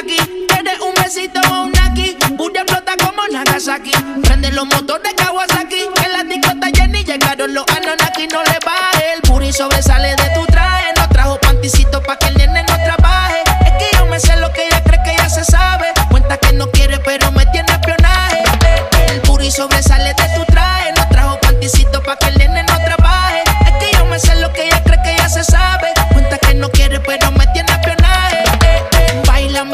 Taqui. Tienes un besito o un aquí, Buria explota como Nagasaki. Prende los motores Kawasaki, que la disco está llena y llegaron los Anonaki. No le baje, el puri sobresale de tu traje. No trajo panticito pa' que el nene no trabaje. Es que yo me sé lo que ella cree que ya se sabe. Cuenta que no quiere, pero me tiene espionaje. El puri sobresale de tu traje. No trajo panticito pa' que el nene no trabaje. Es que yo me sé lo que ella cree que ya se sabe. Cuenta que no quiere, pero.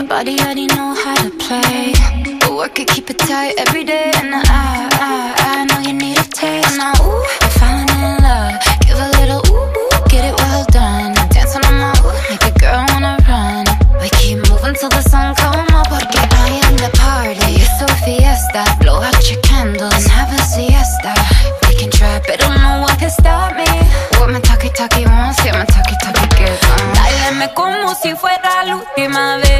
My body already know how to play. But work it, keep it tight every day. And I, I, I know you need a taste. Now, ooh, I'm falling in love. Give a little ooh, ooh, get it well done. Dancing on my ooh, make a girl wanna run. We keep moving till the sun come up. Porque I am the party. It's a fiesta. Blow out your candles and have a siesta. We can try, but no one can stop me. What my talkie talkie wants, yeah, my talkie talkie gets. Uh. Báilame como si fuera la última vez